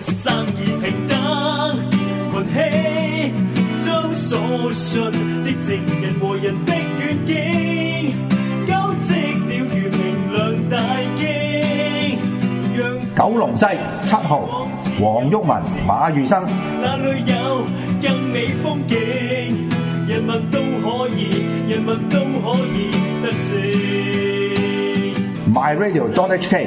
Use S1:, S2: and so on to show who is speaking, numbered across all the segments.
S1: 生意平等门起将所信的情人和人的远景交织了如明亮大惊
S2: 九龙西七号黄郁文马宇生
S1: 哪里有更美风景人物都可以人物都可以得
S3: 胜 my radio
S4: don't hk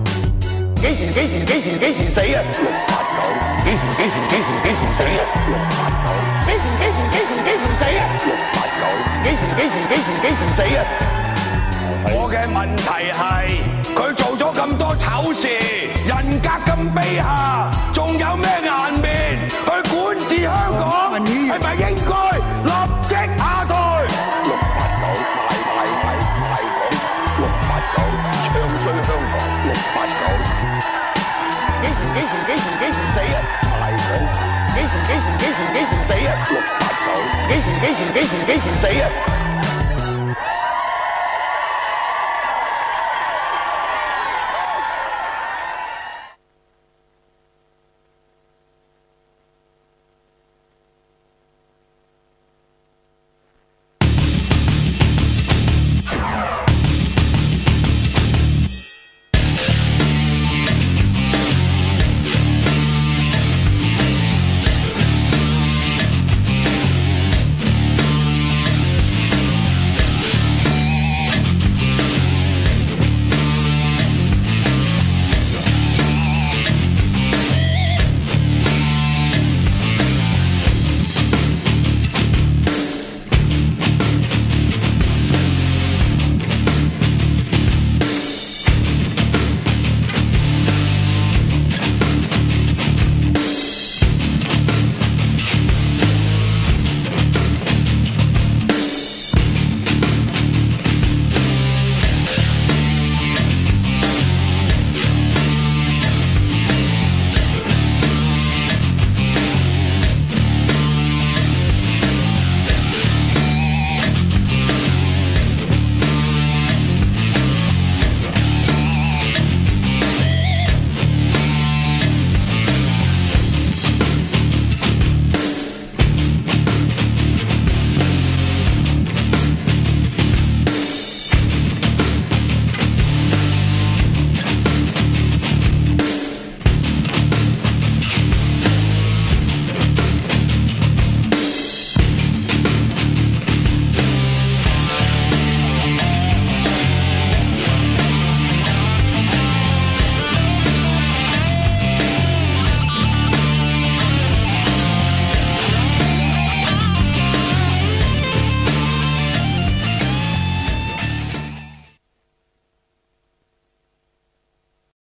S4: 几时几时几时几时死啊？六八九，几时几时几时几时死啊？六八九，几时几时几时几时死啊？六八九，几时几时几时几时死啊？我嘅问题系，佢做咗咁多丑事，人格咁卑下，仲有咩颜面去管治香港？系咪？